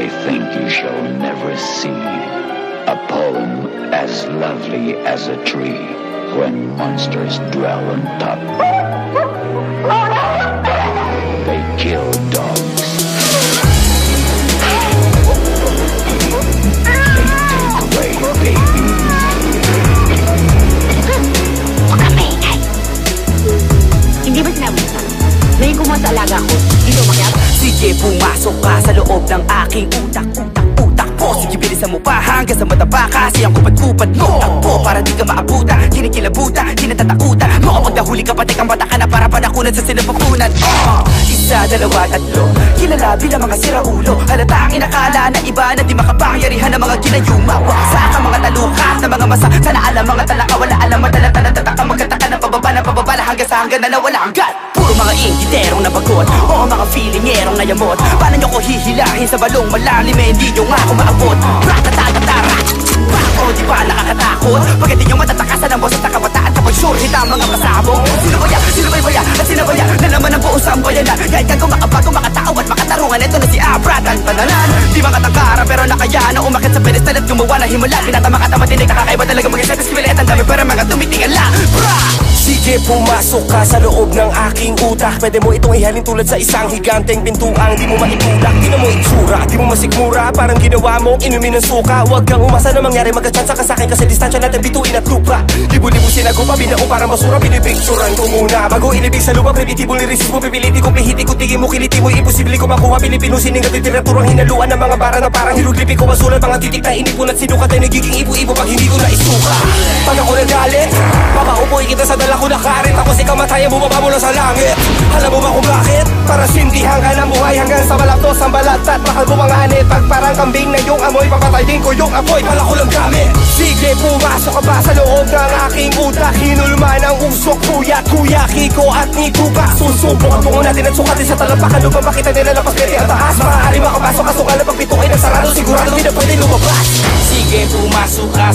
I think you shall never see a poem as lovely as a tree when monsters dwell on top. They kill dogs. They take away babies. Hindi ba sinabi sa? Ngayon kumuha sa alaga ko, dito umakyat? Sige, pumasok ka sa loob ng aking utak, utak, utak po Sige, bilisan mo pa hanggang sa mataba Kasi ang kupad-kupad mo. Takbo para di ka maabuta. Kinikilabuta, di natatakutan Mo kapag nahuli ka pati kang bata ka na. Para panakunan sa sinapapunan oh, Isa, dalawa, tatlo. Kilala bilang mga siraulo Halata ang inakala na iba na di makapangyarihan ng mga Hanggang na nawala hanggan Puro mga ingiterong nabagot O mga feelingerong nayamot. Paano nyo ko hihilahin sa balong malalim Eh hindi nyo nga ako maabot. Ratatatara. O di ba nakakatakot? Pag hindi nyo matatakasan ang boses na kabataan Kapag sure hit ang mga pasabog. Sino ba yan? Sino ba'y baya? At sino ba yan? Na naman ang buong sambayanan Kahit ka kumakabago makatao at makatarungan. Ito na si Abra Tantananan Di makatangkara pero nakaya na umakit sa pedestal At gumawa ng himala. Pinatama ka tamatinig Nakakaiba talaga. Mag-isip Espilet ang dami pero mga tumitingala Bra! Sige, pumasok ka sa loob ng aking utak. Pwede mo itong ihalin tulad sa isang higanteng pintuang. Di mo maitulak, di na mo itsura Di mo masigmura, parang ginawa mo inumin ng suka. Huwag kang umasa na mangyari magkachansa ka sa'kin Kasi distansya natin bituin at lupa Libo-libo sinagupa, binaong para masura Pinipicturan ko muna. Bago inibig sa lupa, primitibo lirisismo Pipiliti ko, pihiti ko, tingin mo, kiliti mo Imposible ko makuha, Pilipino sining at literaturang hinaluan Ng mga bara na parang hiruglipi ko masulat Mga titik na inipon at sinukat ay nagiging ibo-ibo Pag hindi ko na isuka Pag ako papaupoy kita sa dala ko na karit. Tapos ikaw mataya bumaba mula sa langit. Alam mo ba kung bakit? Para sindihan ka ng buhay hanggang sa malaptos ang balat At bakal bumanganit Pag parang kambing na yung amoy Papatay din ko yung apoy. Pala ko lang gamit. Sige pumasok ka ba sa loob ng aking utak? Hinulman ang usok Kuya, kuya, kiko at nituka Susubok at bungo natin at sukatin sa talampakan. Lupang makita nila na pagkati at taas? Maaari makapasok kaso nga lang pag pito ay nagsarado Sigurado di na pwede lumabas. Sige, pumasok ka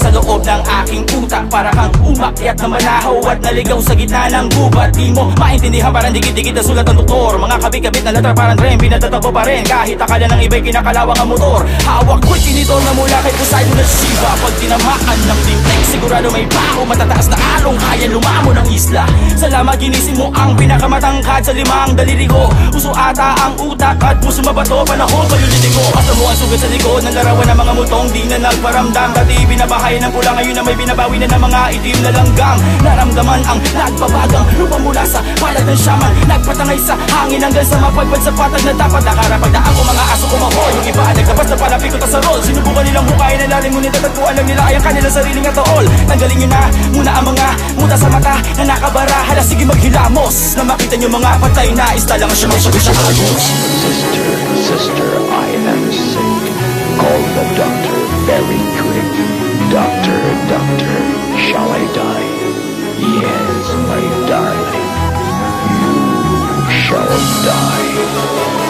ng aking utak Para kang umakyat na manahaw at naligaw sa gitna ng gubat. Di mo maintindihan parang dikit-dikit na sulat ng doktor. Mga kabit-kabit na letter parang tren, pinatatakbo pa rin. Kahit akala ng iba'y kinakalawang ang motor. Hawak ko'y tinidor na mula kay Poseidon at Shiva. Pag tinamaan ng tintek, sigurado may baho Matataas na along, kaya lumamo ng isla. Salamat ginising mo ang pinakamatangkad sa limang daliri ko Uso ata ang utak at puso mabato Panahon paluliti ko Basta mo ang sugat sa likod ng larawan ng mga mutong Di na nagparamdam. Dati binabahay ng pula Ngayon na may binabawi na ng mga itim na langgam. Naramdaman ang nagbabagang lupa mula sa palag ng shaman. Nagpatangay sa hangin hanggang sa mapagpad sa patag na dapat Nakarapagdaan ko mga aso kumahoy Yung iba nagkabas na palapit ko sa rol. Sinubukan ilalim Ngunit natagpuan lang nila ay ang kanila sariling atool Tanggalin nyo na muna ang mga muta sa mata na nakabara. Hala sige maghilamos na makita nyo mga patay na Istala nga siya siya Sister, sister, I am sick. Call the doctor. Very quick. Doctor, doctor, shall I die? Yes, my darling, you shall die.